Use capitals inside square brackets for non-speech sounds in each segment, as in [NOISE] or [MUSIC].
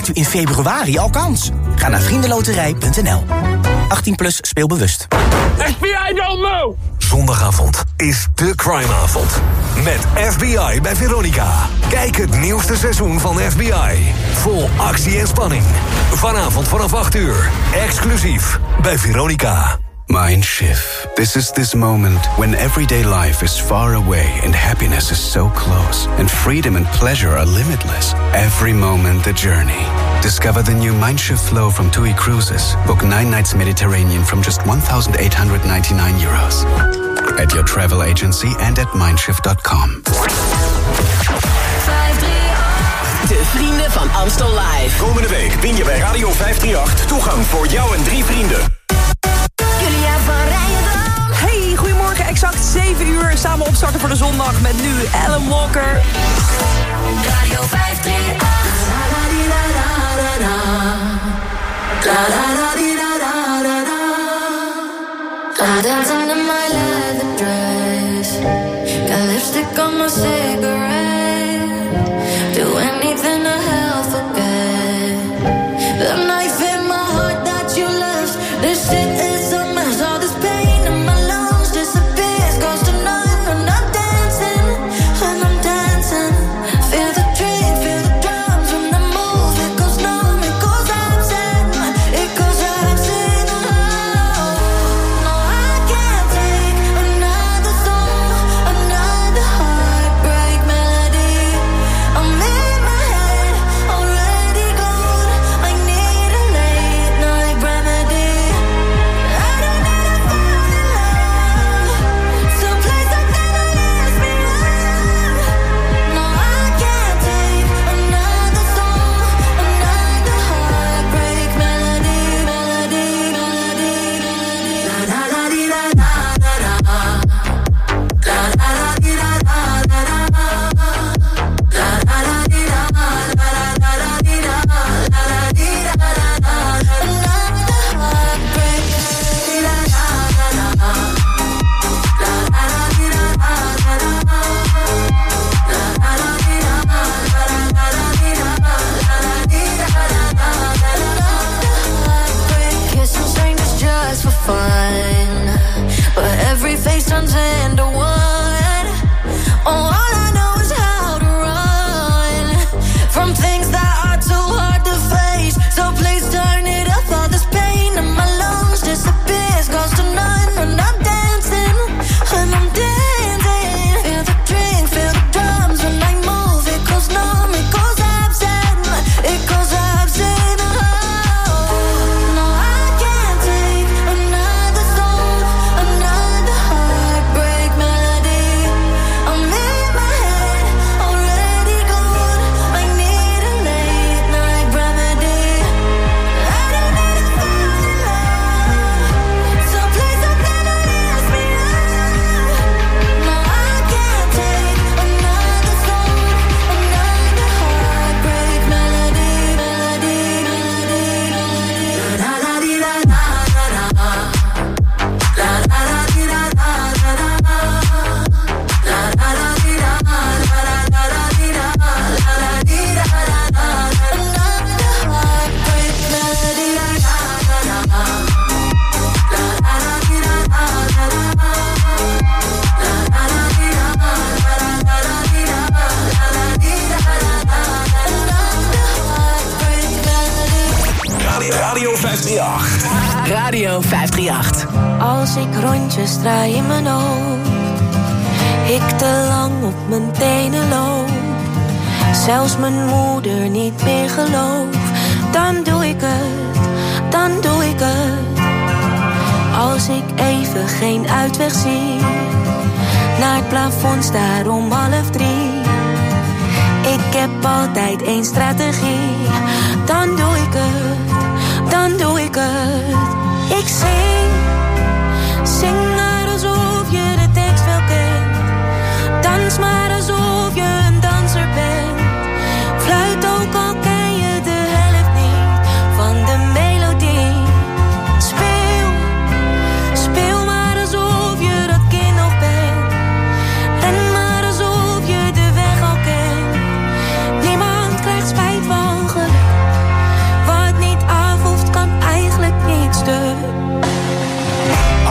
maakt u in februari al kans. Ga naar vriendenloterij.nl. 18 plus speelbewust. FBI don't move! Zondagavond is de crimeavond. Met FBI bij Veronica. Kijk het nieuwste seizoen van FBI. Vol actie en spanning. Vanavond vanaf 8 uur. Exclusief bij Veronica. Mindshift. This is this moment when everyday life is far away and happiness is so close, and freedom and pleasure are limitless. Every moment the journey. Discover the new Mindshift flow from TUI Cruises. Book nine nights Mediterranean from just 1,899 euros. At your travel agency and at mindshift.com. De vrienden van Amstel Live. Komende week win je bij Radio 538 toegang voor jou en drie vrienden. Exact 7 uur. Samen opstarten voor de zondag met nu Alan Walker. Radio 538. Draai in mijn hoofd, ik te lang op mijn tenen loop, zelfs mijn moeder niet meer geloof, dan doe ik het, dan doe ik het. Als ik even geen uitweg zie, naar het plafond staar om half drie. Ik heb altijd één strategie, dan doe ik het, dan doe ik het. Ik zing dans maar alsof je een danser bent. Fluit ook al ken je de helft niet van de melodie. Speel, speel maar alsof je dat kind nog bent. en maar alsof je de weg al kent. Niemand krijgt spijt van geluk. Wat niet af kan eigenlijk niets stuk.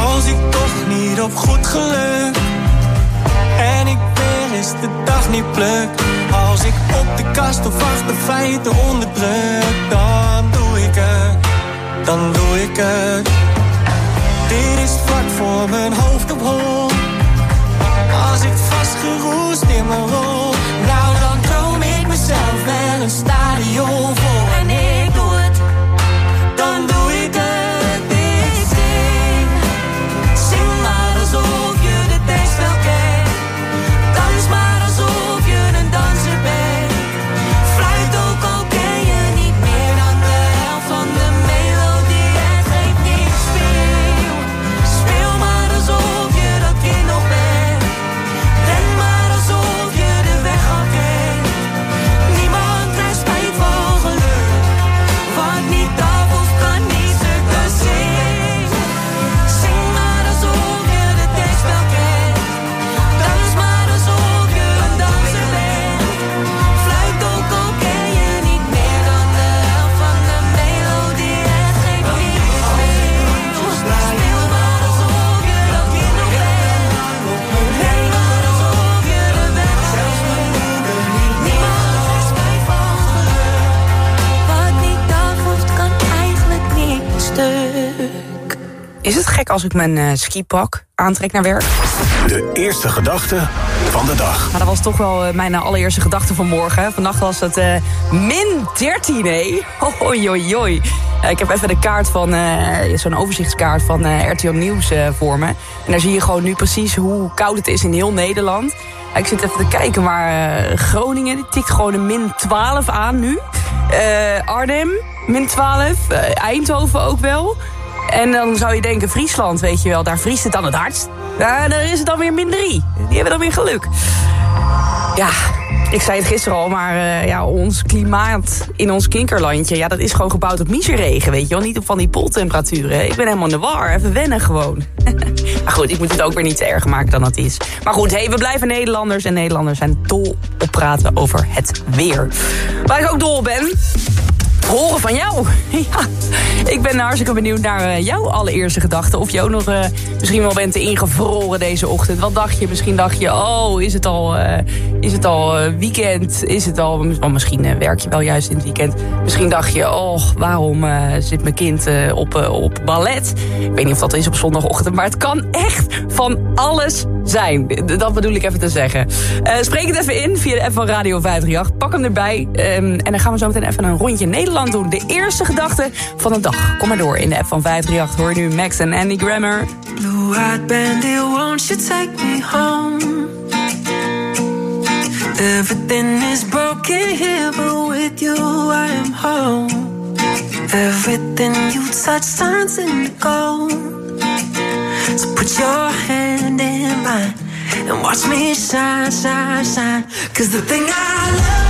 Als ik toch niet op goed geluk niet. Als ik op de kast of achter feiten onderdruk, dan doe ik het, dan doe ik het. Dit is vlak voor mijn hoofd op hol. Als ik vastgeroest in mijn rol, nou dan droom ik mezelf wel een stadion vol. En ik doe ik mijn eh, skipak aantrek naar werk? De eerste gedachte van de dag. Maar dat was toch wel eh, mijn allereerste gedachte van morgen. Vannacht was het eh, min 13, hé. Hoi, hoi, hoi. Ik heb even de kaart van, zo'n overzichtskaart van eh, RTL Nieuws voor me. En daar zie je gewoon nu precies hoe koud het is in heel Nederland. ik zit even te kijken, maar Groningen die tikt gewoon een min 12 aan nu. Arnhem, min 12. Eh, Eindhoven ook wel. En dan zou je denken, Friesland, weet je wel, daar vriest het dan het hardst. Ja, daar is het dan weer min 3. Die hebben dan weer geluk. Ja, ik zei het gisteren al, maar eh, ja, ons klimaat in ons kinkerlandje... ja, dat is gewoon gebouwd op miseregen, weet je wel. Niet op van die poltemperaturen. Ik ben helemaal in de war, even wennen gewoon. [LAUGHS] maar goed, ik moet het ook weer niet te erg maken dan het is. Maar goed, hey, we blijven Nederlanders en Nederlanders zijn dol op praten over het weer. Waar ik ook dol op ben, horen van jou. [LAUGHS] Ja, ik ben hartstikke benieuwd naar eh, jouw allereerste gedachte. Of je ook nog eh, misschien wel bent ingevroren deze ochtend. Wat dacht je? Misschien dacht je, oh, is het al, eh, is het al weekend? Is het al, oh, misschien werk je wel juist in het weekend. Misschien dacht je, oh, waarom zit mijn kind op, op ballet? Ik weet niet of dat is op zondagochtend, maar het kan echt van alles zijn. Dat bedoel ik even te zeggen. Spreek het even in via de app van Radio 538. Pak hem erbij. ehm, en dan gaan we zo meteen even een rondje Nederland doen. De eerste gedachte van de dag. Kom maar door in de app van 538. Hoor je nu Max en Andy Grammer. Blue-eyed bandit, won't you take me home? Everything is broken here, but with you I am home. Everything you touch turns into gold. So put your hand in mine and watch me shine, shine, shine. Cause the thing I love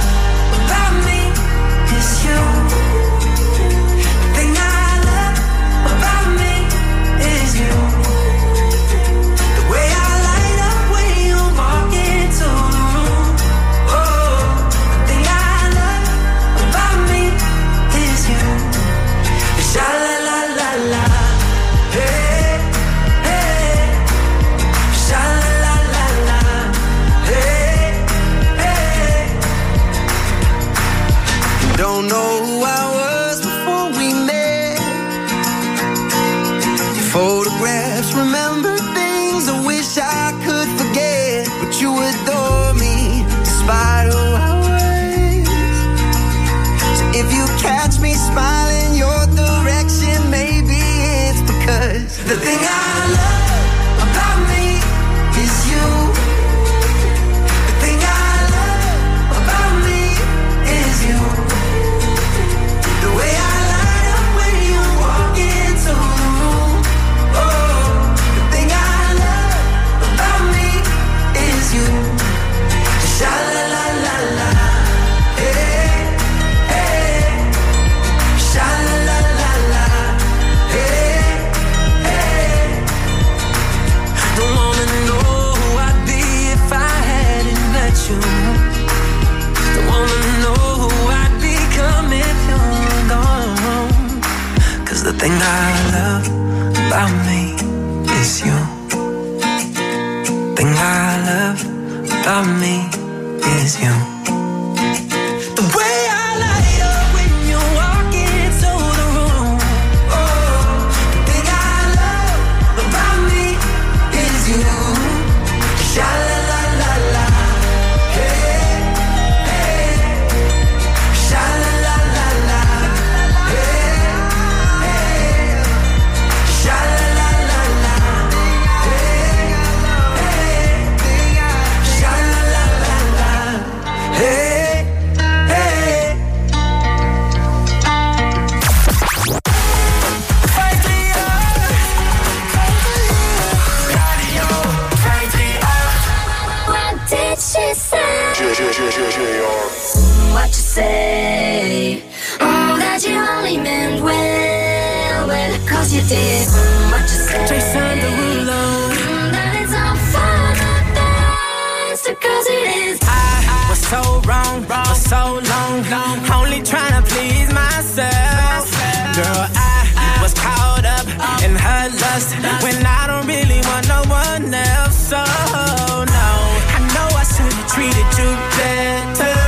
lust when I don't really want no one else. oh no, I know I should have treated you better,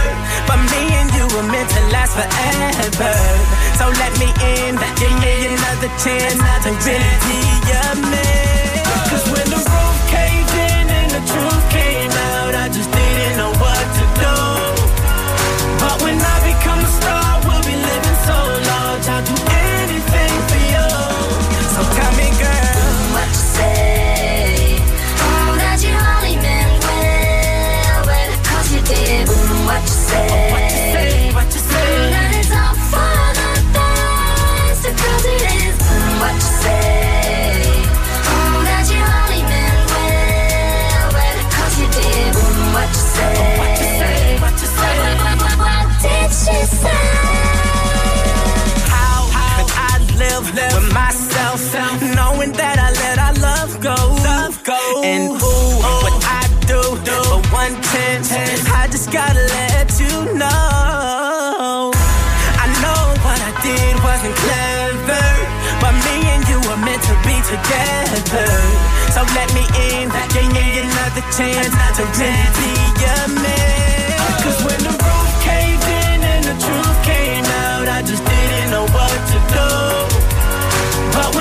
but me and you were meant to last forever. So let me in, give me another chance to really be your man. gotta let you know. I know what I did wasn't clever, but me and you were meant to be together. So let me in, give me another chance to really be a man. Cause when the roof caved in and the truth came out, I just didn't know what to do. But when.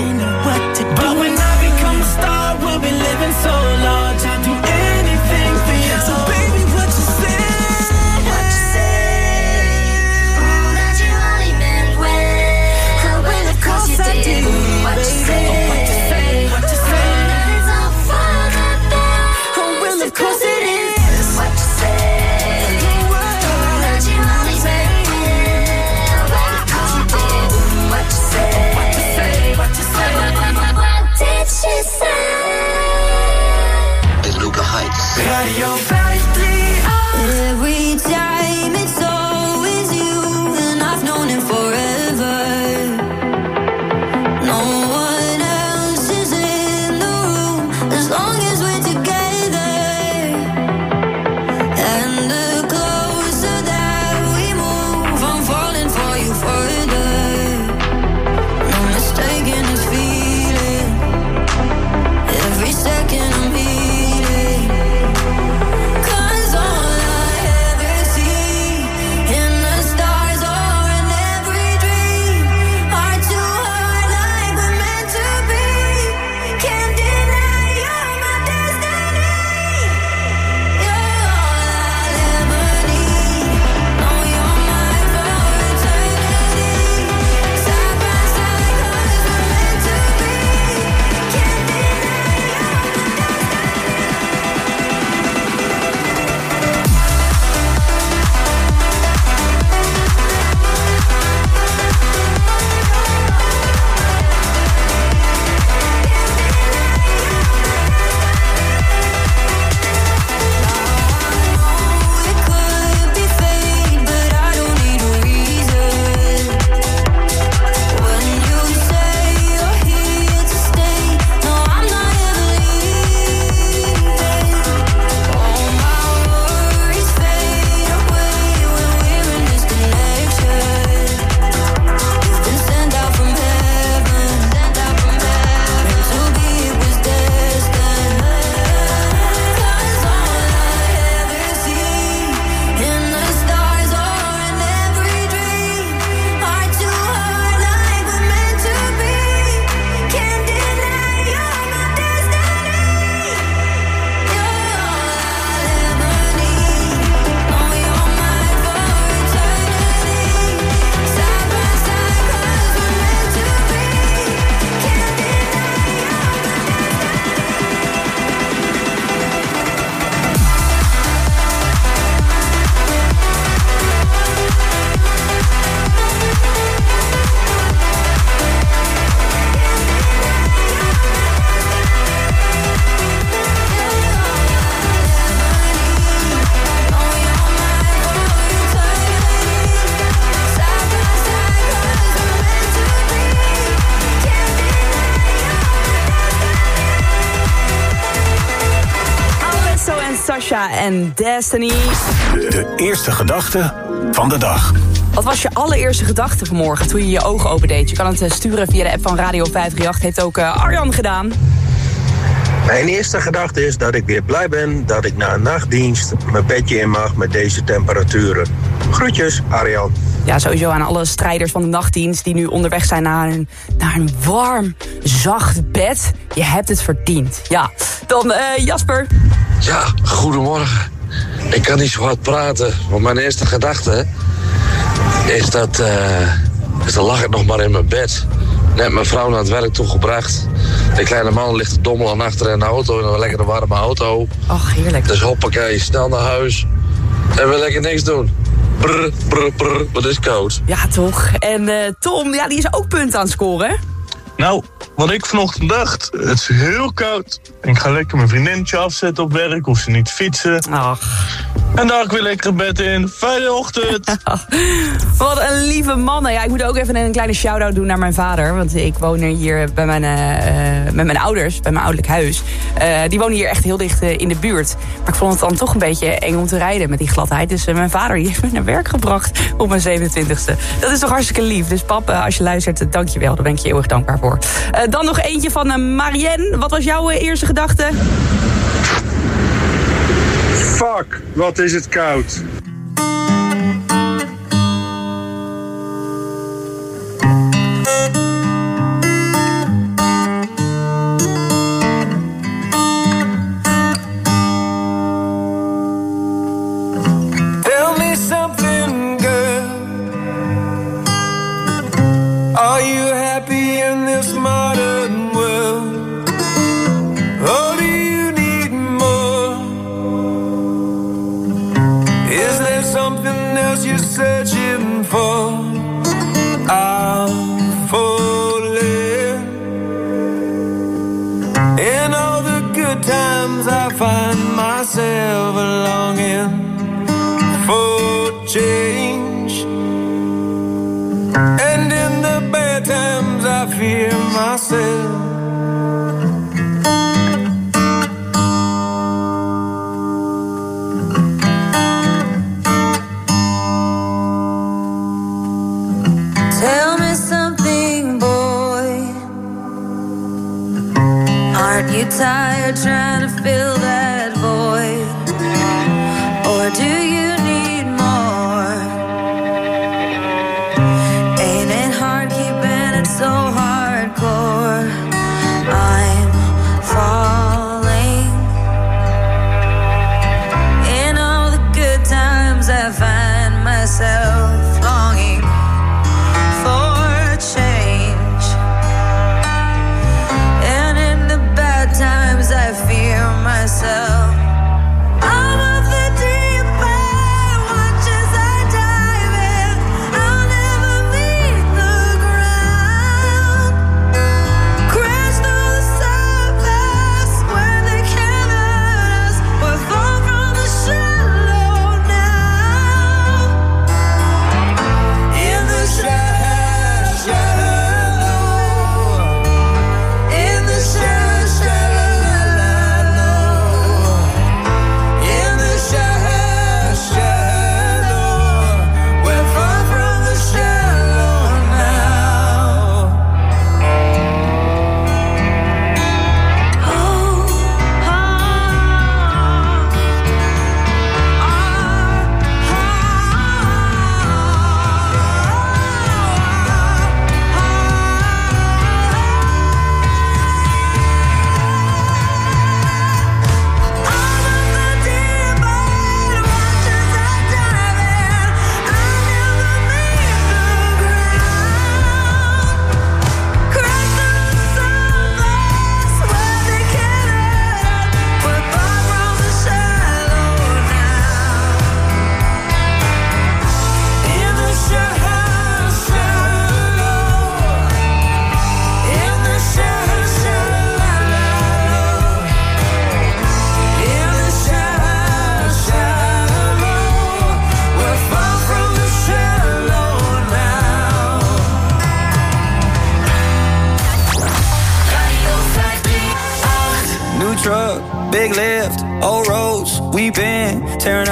En Destiny. De eerste gedachte van de dag. Wat was je allereerste gedachte vanmorgen toen je je ogen opendeed? Je kan het eh, sturen via de app van Radio 538. Heeft ook uh, Arjan gedaan. Mijn eerste gedachte is dat ik weer blij ben dat ik na een nachtdienst mijn bedje in mag met deze temperaturen. Groetjes, Arjan. Ja, sowieso aan alle strijders van de nachtdienst die nu onderweg zijn naar een, naar een warm, zacht bed. Je hebt het verdiend. Ja, dan uh, Jasper. Ja, goedemorgen. Ik kan niet zo hard praten, want mijn eerste gedachte is dat, uh, is dan lag ik nog maar in mijn bed. Net mijn vrouw naar het werk toegebracht. De kleine man ligt te dommelen aan achter in de auto, in een lekkere warme auto. Ach, heerlijk. Dus hoppakee, snel naar huis. En we lekker niks doen. Brr, brr, brr, wat is koud. Ja, toch. En uh, Tom, ja, die is ook punten aan het scoren. Nou, wat ik vanochtend dacht, het is heel koud. Ik ga lekker mijn vriendinnetje afzetten op werk, of ze niet fietsen. Ach. En daar ik weer lekker bed in. Fijne ochtend. [LAUGHS] Wat een lieve man. Ja, ik moet ook even een kleine shout-out doen naar mijn vader. Want ik woon hier bij mijn, uh, met mijn ouders, bij mijn ouderlijk huis. Uh, die wonen hier echt heel dicht uh, in de buurt. Maar ik vond het dan toch een beetje eng om te rijden met die gladheid. Dus mijn vader die heeft me naar werk gebracht op mijn 27ste. Dat is toch hartstikke lief. Dus pap, als je luistert, dank je wel. Daar ben ik je heel erg dankbaar voor. Dan nog eentje van Marianne. Wat was jouw eerste gedachte? Fuck, wat is het koud.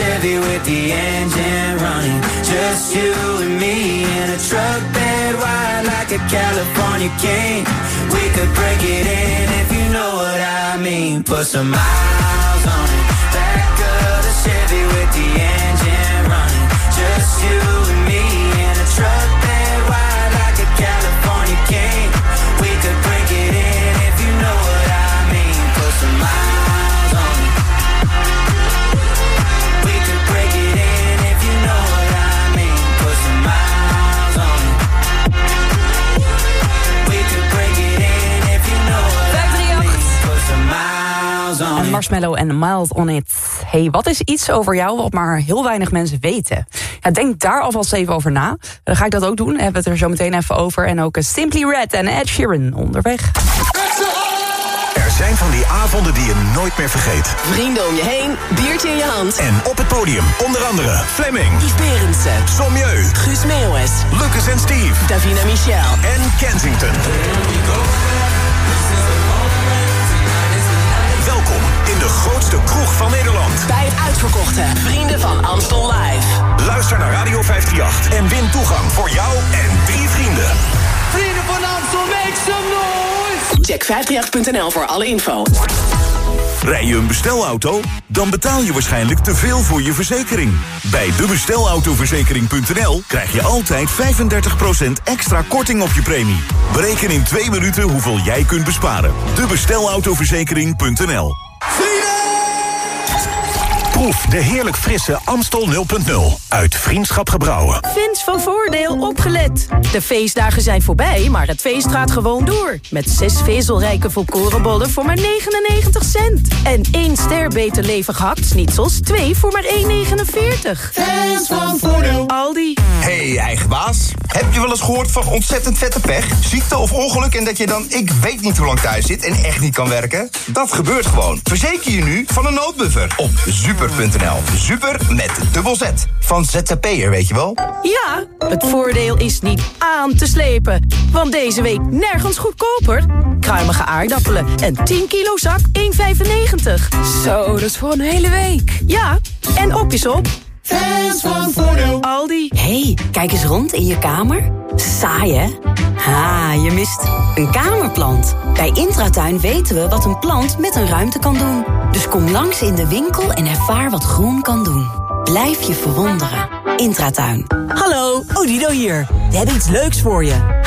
Chevy with the engine running. Just you and me in a truck bed wide like a California king. We could break it in if you know what I mean. Put some miles en Mild on It. Hey, wat is iets over jou wat maar heel weinig mensen weten? Ja, denk daar alvast even over na. Dan ga ik dat ook doen. Hebben we het er zo meteen even over. En ook eh, Simply Red en Ed Sheeran onderweg. Er zijn van die avonden die je nooit meer vergeet. Vrienden om je heen, biertje in je hand. En op het podium onder andere Fleming, Yves Berendsen, Sommieu, Guus Meeuwis, Lucas en Steve Davina Michel. en Kensington. In de grootste kroeg van Nederland. Bij het uitverkochte Vrienden van Amstel Live. Luister naar Radio 538 en win toegang voor jou en drie vrienden. Vrienden van Amstel, make some noise! Check 538.nl voor alle info. Rij je een bestelauto? Dan betaal je waarschijnlijk te veel voor je verzekering. Bij debestelautoverzekering.nl krijg je altijd 35% extra korting op je premie. Bereken in twee minuten hoeveel jij kunt besparen. Debestelautoverzekering.nl 飞！Proef de heerlijk frisse Amstel 0.0 uit Vriendschap Gebrouwen. Fans van Voordeel opgelet. De feestdagen zijn voorbij, maar het feest gaat gewoon door. Met zes vezelrijke volkorenbollen voor maar 99 cent. En één ster beter levig hakt-snitsels, twee voor maar 1,49. Fans van Voordeel. Aldi. Hey, eigen baas. Heb je wel eens gehoord van ontzettend vette pech? Ziekte of ongeluk en dat je dan ik weet niet hoe lang thuis zit en echt niet kan werken? Dat gebeurt gewoon. Verzeker je nu van een noodbuffer op super.nl. Super met dubbel Z. Van ZZP'er, weet je wel? Ja, het voordeel is niet aan te slepen. Want deze week nergens goedkoper. Kruimige aardappelen en 10 kilo zak 1,95. Zo, dat is voor een hele week. Ja, en op is op. Fans van Voordeel. Aldi. hey, kijk eens rond in je kamer. Saai, hè? Ha, je mist een kamerplant. Bij Intratuin weten we wat een plant met een ruimte kan doen. Dus kom langs in de winkel en ervaar wat groen kan doen. Blijf je verwonderen. Intratuin. Hallo, Odido hier. We hebben iets leuks voor je.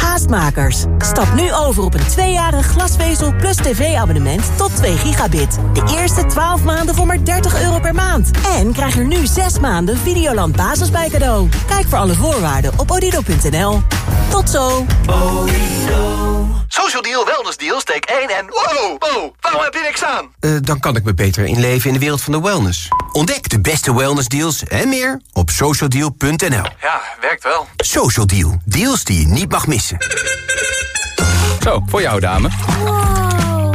Stap nu over op een tweejarig glasvezel plus tv-abonnement tot 2 gigabit. De eerste 12 maanden voor maar 30 euro per maand. En krijg er nu 6 maanden Videoland Basis bij cadeau. Kijk voor alle voorwaarden op odido.nl. Tot zo. Social Deal, Wellness Deal, steek 1 en... Wow, wow, waarom heb je niks aan? Eh, dan kan ik me beter inleven in de wereld van de wellness. Ontdek de beste wellnessdeals en meer op socialdeal.nl. Ja, werkt wel. Social Deal, deals die je niet mag missen. Zo, voor jou dame.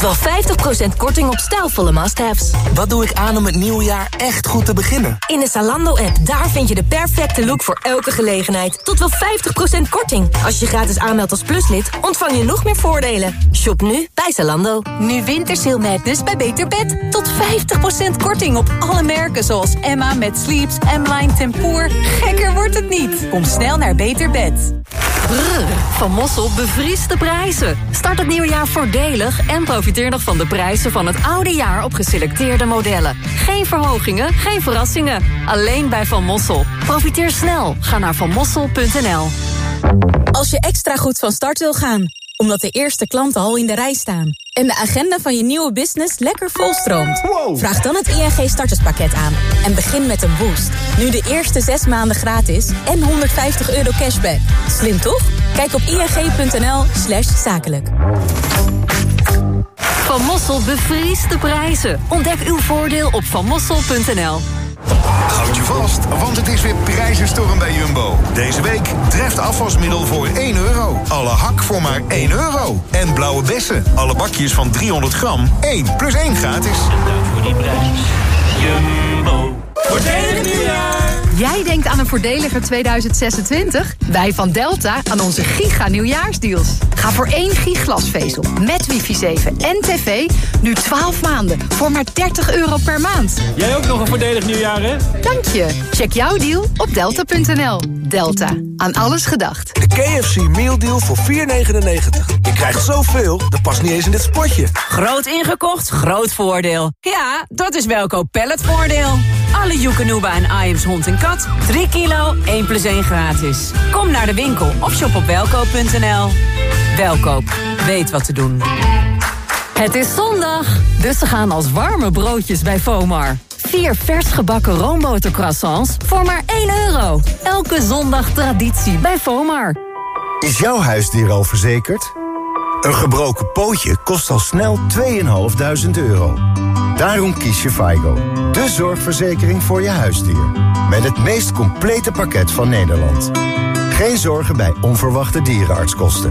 Tot wel 50% korting op stijlvolle must-haves. Wat doe ik aan om het nieuwe jaar echt goed te beginnen? In de Zalando-app, daar vind je de perfecte look voor elke gelegenheid. Tot wel 50% korting. Als je je gratis aanmeldt als pluslid, ontvang je nog meer voordelen. Shop nu bij Zalando. Nu Wintersail Madness bij Beter Bed. Tot 50% korting op alle merken zoals Emma met Sleeps, M-Line Tempoor. Gekker wordt het niet. Kom snel naar Beter Bed. Brrr, van Mossel bevriest de prijzen. Start het nieuwe jaar voordelig en profiteer nog van de prijzen van het oude jaar op geselecteerde modellen. Geen verhogingen, geen verrassingen. Alleen bij Van Mossel. Profiteer snel. Ga naar vanmossel.nl. Als je extra goed van start wil gaan, omdat de eerste klanten al in de rij staan... en de agenda van je nieuwe business lekker volstroomt... vraag dan het ING starterspakket aan en begin met een boost. Nu de eerste zes maanden gratis en 150 euro cashback. Slim toch? Kijk op ing.nl slash zakelijk. Van Mossel bevriest de prijzen. Ontdek uw voordeel op vanmossel.nl. Houd je vast, want het is weer prijzenstorm bij Jumbo. Deze week treft afwasmiddel voor 1 euro. Alle hak voor maar 1 euro. En blauwe bessen, alle bakjes van 300 gram, 1 plus 1 gratis. voor die prijs. Jumbo. Voordelig nieuwjaar! Jij denkt aan een voordeliger 2026? Wij van Delta aan onze giga nieuwjaarsdeals. Ga voor één giglasvezel met wifi 7 en tv nu 12 maanden voor maar 30 euro per maand. Jij ook nog een voordelig nieuwjaar, hè? Dank je. Check jouw deal op delta.nl. Delta. Aan alles gedacht. De KFC Meal Deal voor 4,99. Je krijgt zoveel, dat past niet eens in dit spotje. Groot ingekocht, groot voordeel. Ja, dat is Welkoop Palletvoordeel. Alle Joekanuba en Iams hond en kat. 3 kilo, 1 plus 1 gratis. Kom naar de winkel of shop op welkoop.nl. Welkoop, weet wat te doen. Het is zondag, dus ze gaan als warme broodjes bij Fomar. Vier vers gebakken roombotercroissants voor maar 1 euro. Elke zondag traditie bij Fomar. Is jouw huisdier al verzekerd? Een gebroken pootje kost al snel 2.500 euro. Daarom kies je FIGO, de zorgverzekering voor je huisdier. Met het meest complete pakket van Nederland. Geen zorgen bij onverwachte dierenartskosten.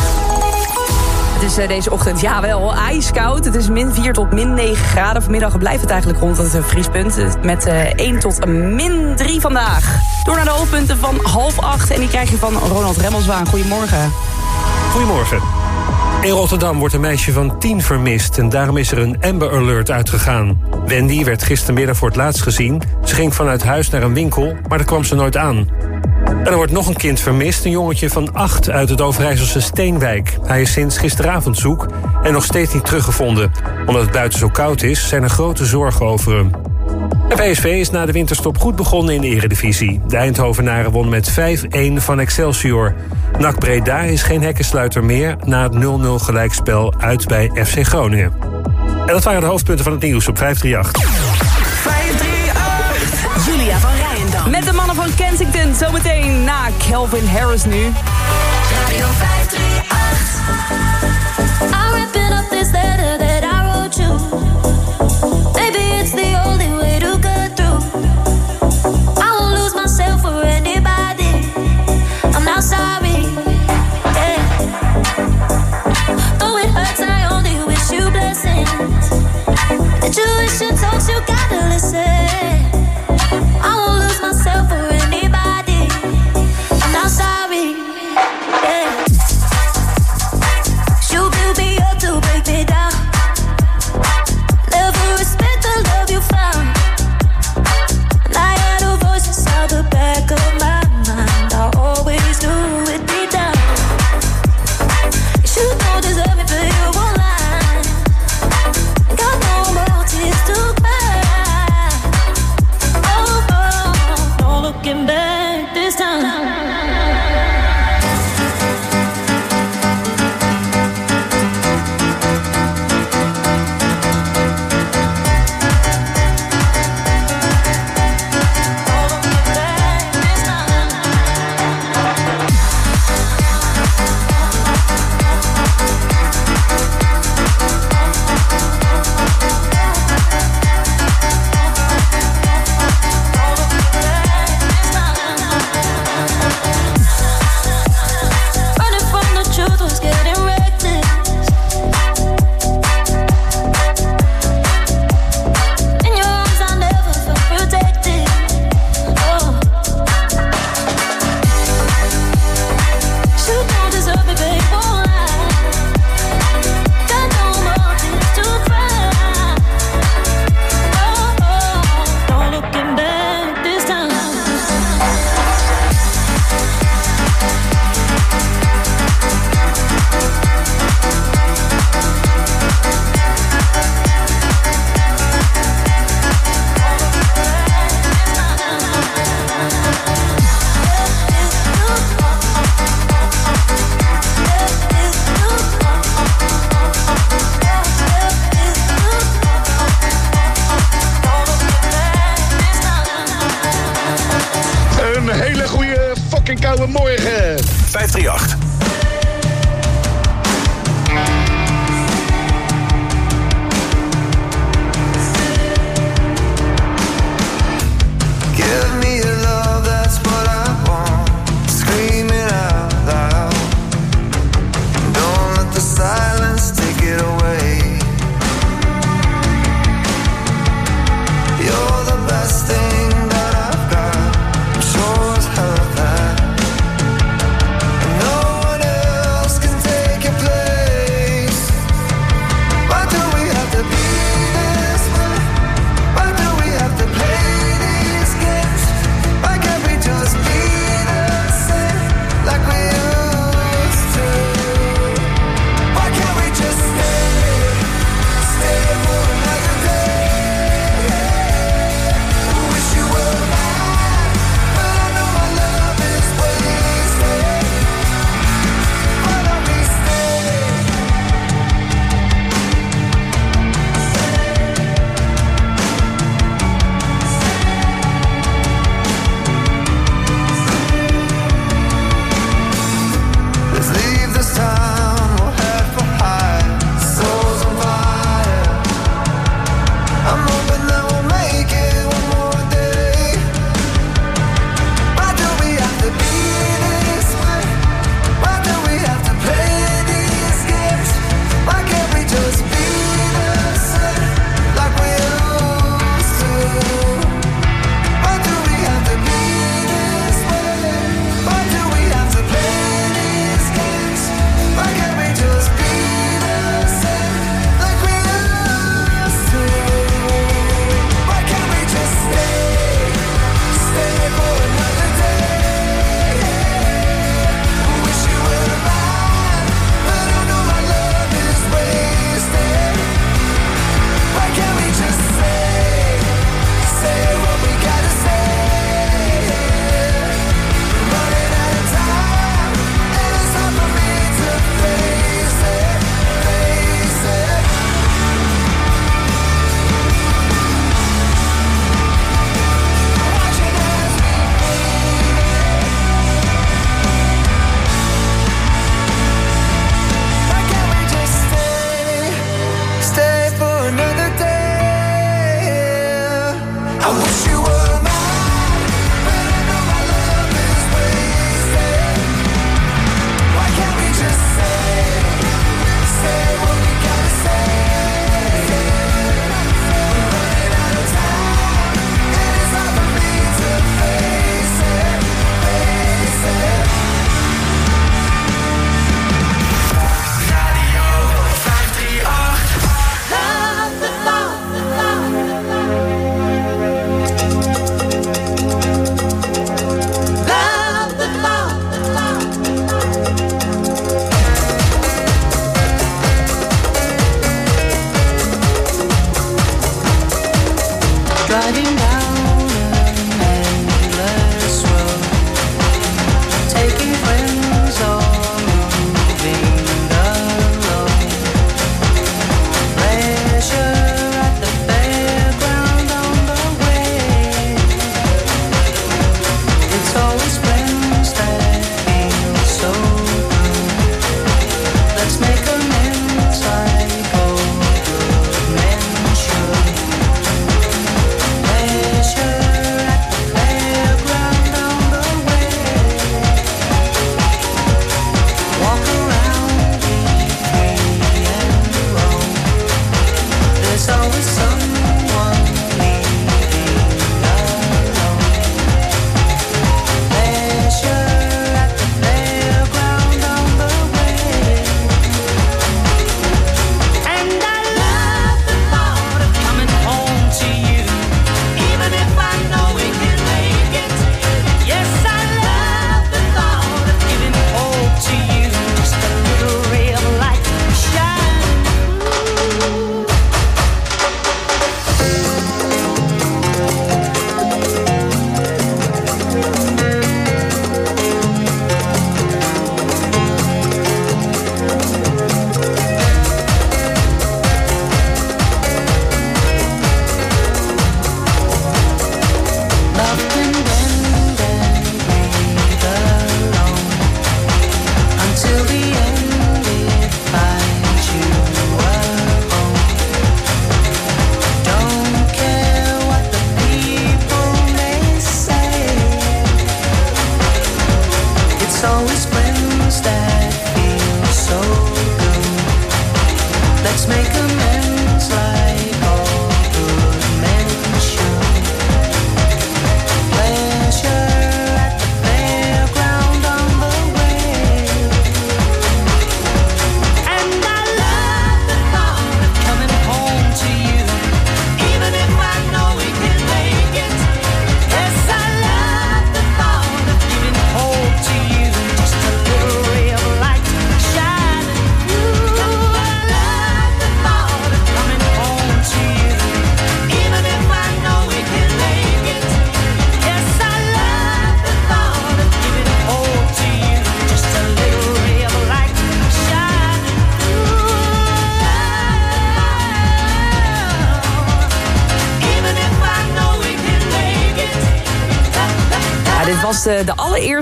Het is eh, deze ochtend, ja wel, ijskoud. Het is min 4 tot min 9 graden. Vanmiddag blijft het eigenlijk rond het eh, vriespunt. eh, Met eh, 1 tot min 3 vandaag. Door naar de hoofdpunten van half 8. En die krijg je van Ronald Remmelswaan. Goedemorgen. Goedemorgen. In Rotterdam wordt een meisje van 10 vermist en daarom is er een Amber Alert uitgegaan. Wendy werd gistermiddag voor het laatst gezien. Ze ging vanuit huis naar een winkel, maar daar kwam ze nooit aan. En er wordt nog een kind vermist, een jongetje van 8 uit het Overijsselse Steenwijk. Hij is sinds gisteravond zoek en nog steeds niet teruggevonden. Omdat het buiten zo koud is, zijn er grote zorgen over hem. PSV is na de winterstop goed begonnen in de eredivisie. De Eindhovenaren wonnen met 5-1 van Excelsior. NAC Breda is geen hekkensluiter meer... na het 0-0 gelijkspel uit bij FC Groningen. En dat waren de hoofdpunten van het nieuws op 538. Julia van Rijendam. Met de mannen Anne van Kensington. Zometeen na Calvin Harris nu. Radio 538. Intuition talks, you gotta listen.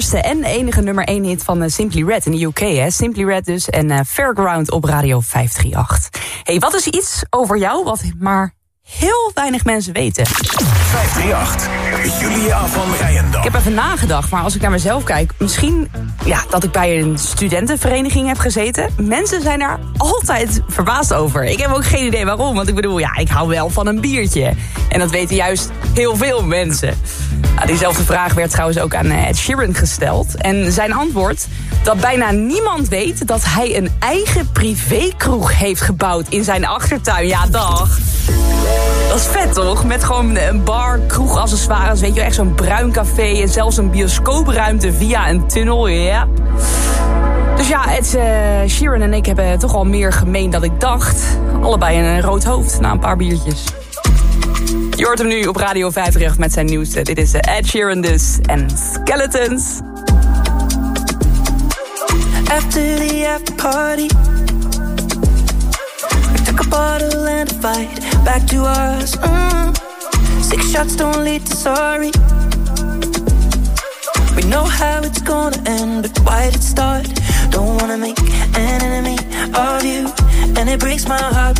De allereerste en enige nummer 1 hit van uh, Simply Red in de UK. Hè? Simply Red dus en uh, Fairground op Radio 538. hey, wat is iets over jou wat maar heel weinig mensen weten? 538, Julia van Rijendam. Ik heb even nagedacht, maar als ik naar mezelf kijk... misschien ja, dat ik bij een studentenvereniging heb gezeten. Mensen zijn daar altijd verbaasd over. Ik heb ook geen idee waarom, want ik bedoel, ja, ik hou wel van een biertje. En dat weten juist heel veel mensen. Diezelfde vraag werd trouwens ook aan eh, Ed Sheeran gesteld. En zijn antwoord, dat bijna niemand weet... dat hij een eigen privékroeg heeft gebouwd in zijn achtertuin. Ja, dag. Dat is vet, toch? Met gewoon een bar, kroeg, accessoires, weet je echt zo'n bruin café... en zelfs een bioscoopruimte via een tunnel, ja. Dus ja, Ed uh, Sheeran en ik hebben toch al meer gemeen dan ik dacht. Allebei een rood hoofd na een paar biertjes. Je hoort hem nu op Radio 5 met zijn nieuwste. Dit is Ed Sheeran dus en Skeletons. After the after party We took a bottle and a fight Back to us mm. Six shots don't lead to sorry We know how it's gonna end But it start? Don't wanna make an enemy of you And it breaks my heart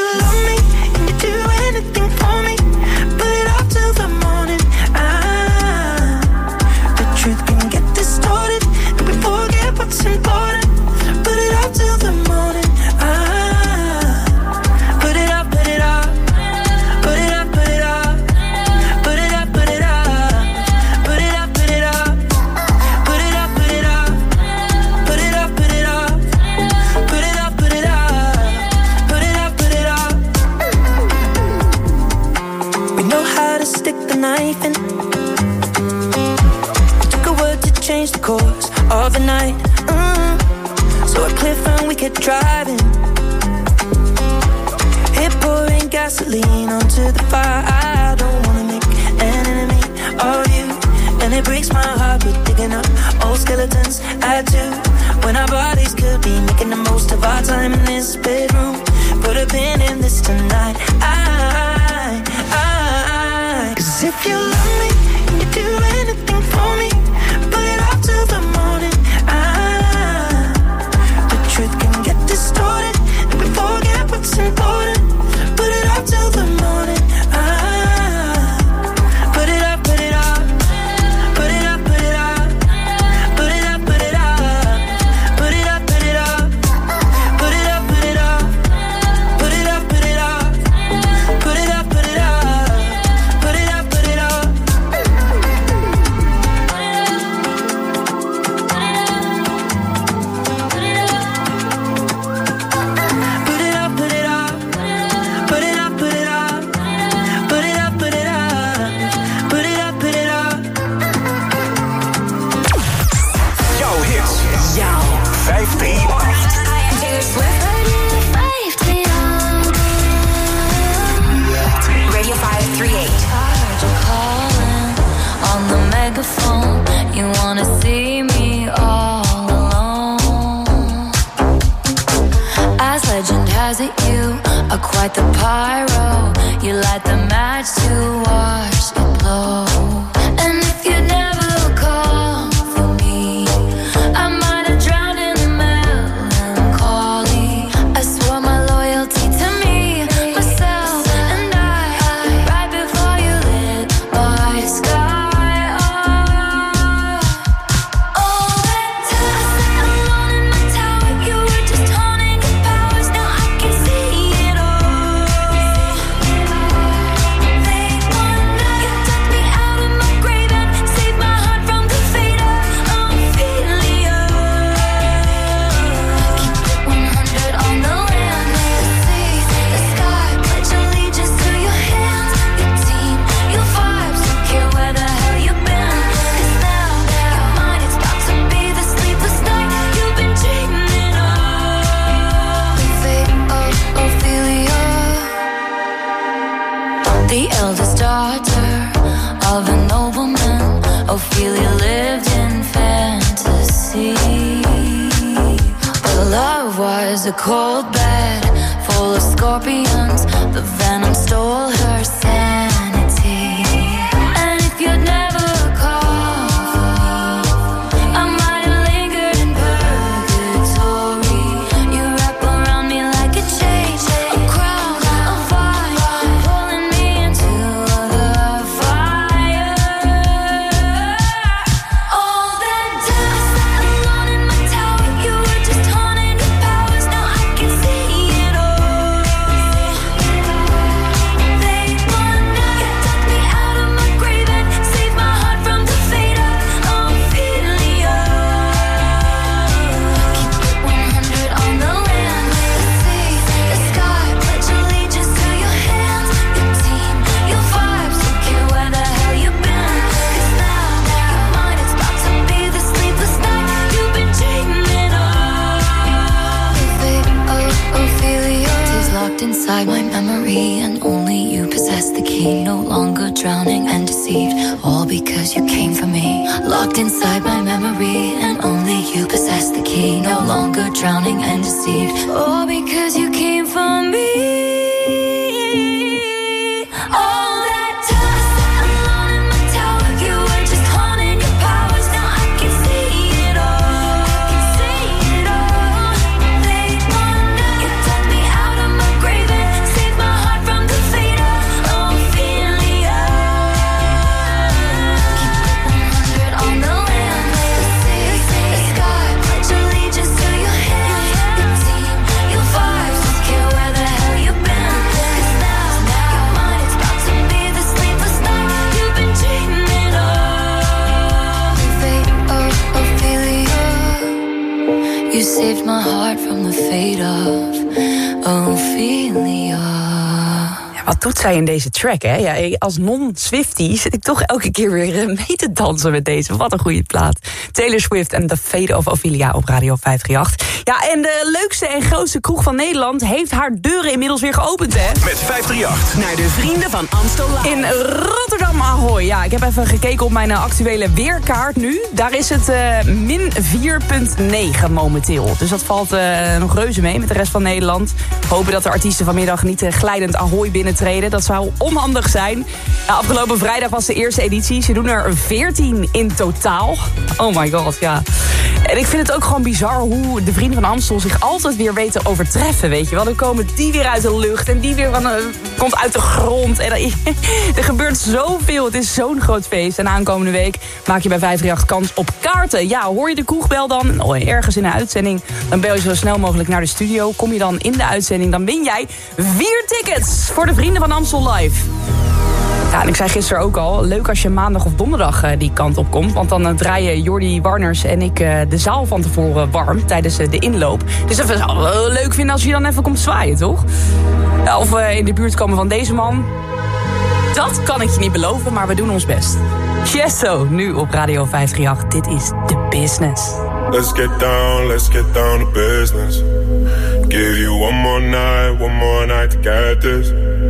kept driving. Hit pouring gasoline onto the fire. I don't wanna make an enemy of you. And it breaks my heart We're digging up old skeletons I do. When our bodies could be Making the most of our time in this bedroom my memory, and only you possess the key. No longer drowning and deceived, all because you came for saved my heart from the fate of Ophelia. Wat doet zij in deze track, hè? Ja, als non-Swiftie zit ik toch elke keer weer eh, mee te dansen met deze. Wat een goede plaat. Taylor Swift en The Fate of Ophelia op Radio 538. Ja, en de leukste en grootste kroeg van Nederland... heeft haar deuren inmiddels weer geopend, hè? Met 538. Naar de vrienden van Amstel Live. In Rotterdam Ahoy. Ja, ik heb even gekeken op mijn eh, actuele weerkaart nu. Daar is het eh, min 4,9 momenteel. Dus dat valt eh, nog reuze mee met de rest van Nederland. Hopen dat de artiesten vanmiddag niet glijdend Ahoy binnentreden. Dat zou onhandig zijn. Afgelopen vrijdag was de eerste editie. Ze doen er 14 in totaal. Oh my god, ja. En ik vind het ook gewoon bizar hoe de vrienden van Amstel zich altijd weer weten overtreffen, weet je wel. Dan komen die weer uit de lucht en die weer van, eh, komt uit de grond. En [LAUGHS] er gebeurt zoveel. Het is zo'n groot feest. En aankomende week maak je bij 538 kans op kaarten. Ja, hoor je de kroegbel dan oh, ergens in de uitzending... dan bel je zo snel mogelijk naar de studio. Kom je dan in de uitzending, dan win jij vier tickets... voor de vrienden van Amstel Live. Ja, en ik zei gisteren ook al, leuk als je maandag of donderdag eh, die kant op komt. Want dan eh, draaien Jordi Warners en ik eh, de zaal van tevoren warm tijdens de inloop. Dus dat wel leuk vinden als je dan even komt zwaaien, toch? Of in de buurt komen van deze man. Dat kan ik je niet beloven, maar we doen ons best. Chesto, nu op Radio 538. Dit is The Business. Let's get down, let's get down to business. Give you one more night, one more night to get this.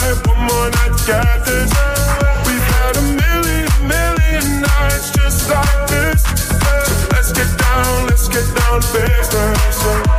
night, one more night, together, this. We've had a million, million nights just like this. So let's get down, let's get down, to business.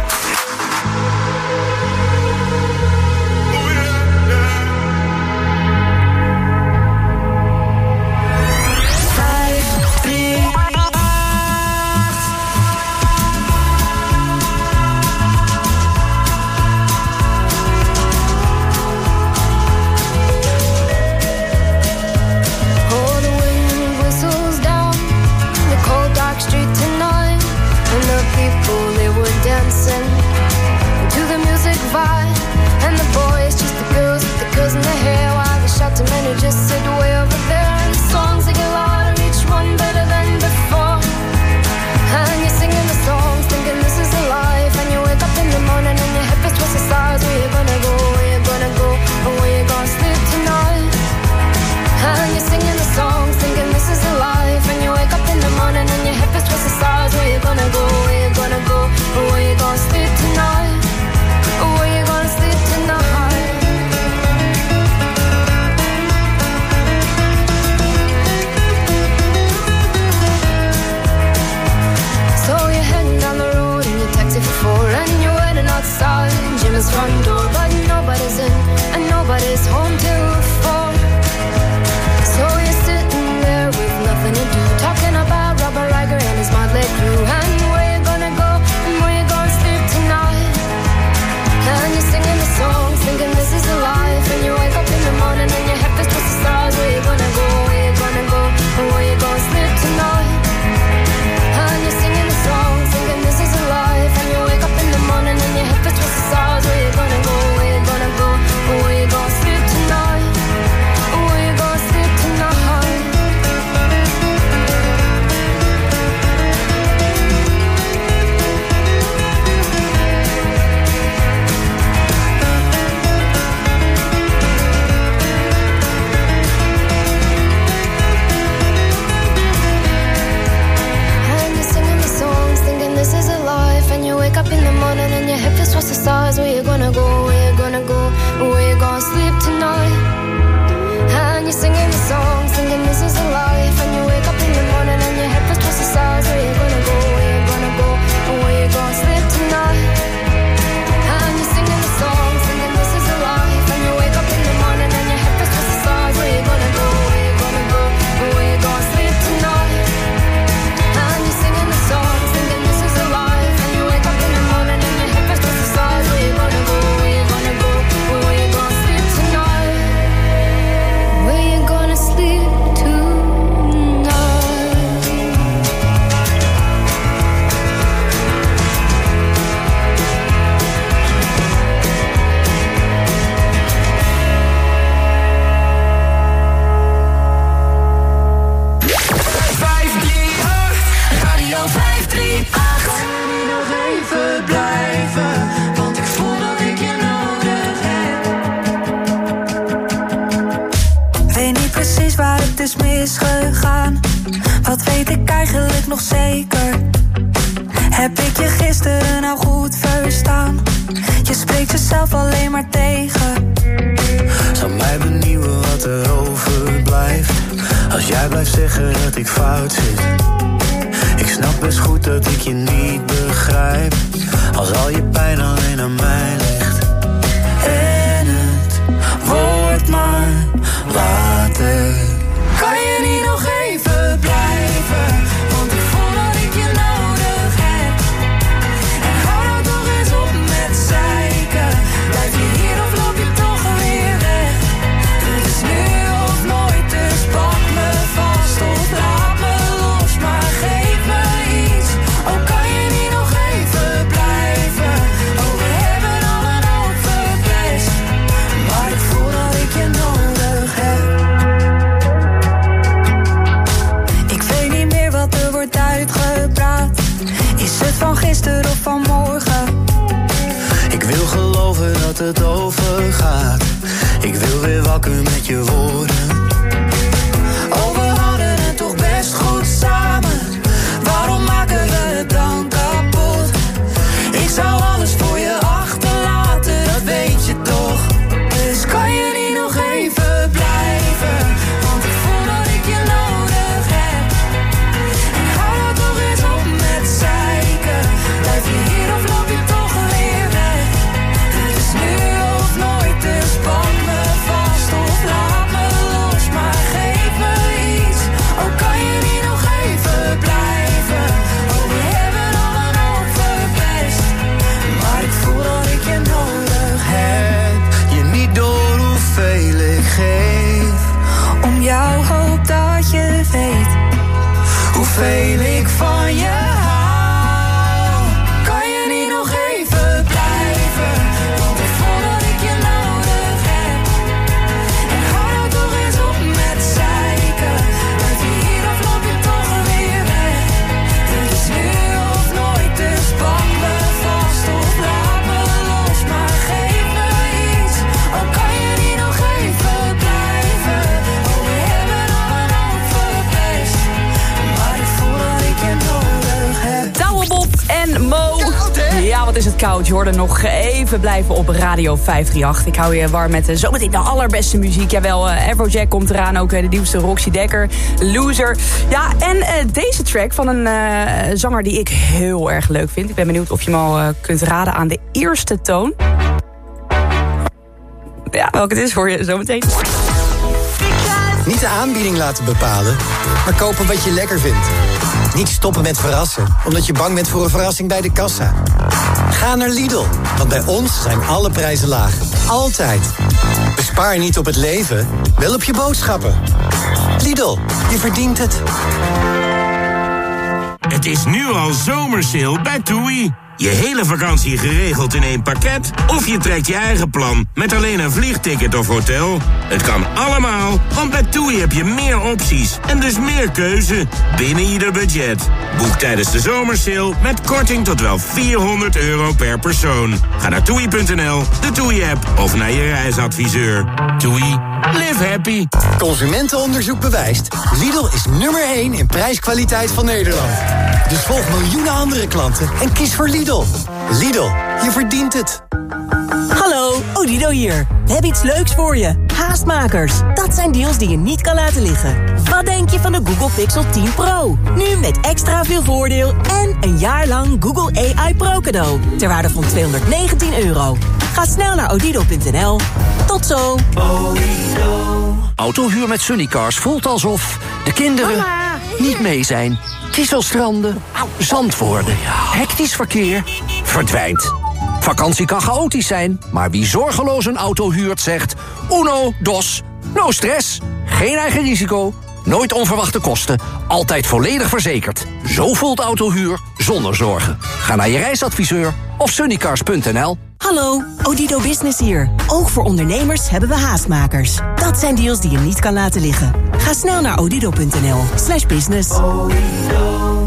Blijven op Radio 538. Ik hou je warm met uh, zometeen de allerbeste muziek. Jawel, uh, Afrojack komt eraan. Ook uh, de nieuwste Roxy Dekker. Loser. Ja, en deze track van een zanger die ik heel erg leuk vind. Ik ben benieuwd of je hem al kunt raden aan de eerste toon. Ja, welke het is hoor je zometeen. Niet de aanbieding laten bepalen, maar kopen wat je lekker vindt. Niet stoppen met verrassen, omdat je bang bent voor een verrassing bij de kassa. Ga naar Lidl, want bij ons zijn alle prijzen laag. Altijd. Bespaar niet op het leven, wel op je boodschappen. Lidl, je verdient het. Het is nu al zomersale bij TUI. Je hele vakantie geregeld in één pakket? Of je trekt je eigen plan met alleen een vliegticket of hotel? Het kan allemaal, want bij TUI heb je meer opties en dus meer keuze binnen ieder budget. Boek tijdens de zomersale met korting tot wel 400 euro per persoon. Ga naar toei.nl, de TUI-app of naar je reisadviseur. TUI, live happy. Consumentenonderzoek bewijst. Lidl is nummer 1 in prijskwaliteit van Nederland. Dus volg miljoenen andere klanten en kies voor Lidl. Lidl, je verdient het. Hallo, Odido hier. We hebben iets leuks voor je. Haastmakers. Dat zijn deals die je niet kan laten liggen. Wat denk je van de Google Pixel 10 Pro? Nu met extra veel voordeel en een jaar lang Google AI Pro cadeau. Ter waarde van 219 euro. Ga snel naar odido.nl. Tot zo. Autohuur met Sunnycars voelt alsof de kinderen niet mee zijn. Kieselstranden, zand worden, hectisch verkeer, verdwijnt. Vakantie kan chaotisch zijn, maar wie zorgeloos een auto huurt zegt... Uno, dos, no stress, geen eigen risico, nooit onverwachte kosten... altijd volledig verzekerd. Zo voelt autohuur zonder zorgen. Ga naar je reisadviseur of sunnycars.nl. Hallo, Odido Business hier. Ook voor ondernemers hebben we haastmakers. Dat zijn deals die je niet kan laten liggen. Ga snel naar odido.nl slash business.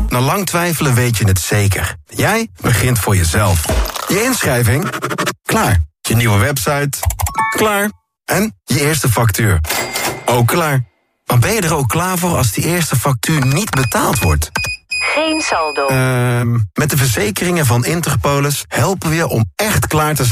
Na lang twijfelen weet je het zeker. Jij begint voor jezelf. Je inschrijving? Klaar. Je nieuwe website? Klaar. En je eerste factuur? Ook klaar. Maar ben je er ook klaar voor als die eerste factuur niet betaald wordt? Geen saldo. Ehm met de verzekeringen van Interpolis helpen we je om echt klaar te zijn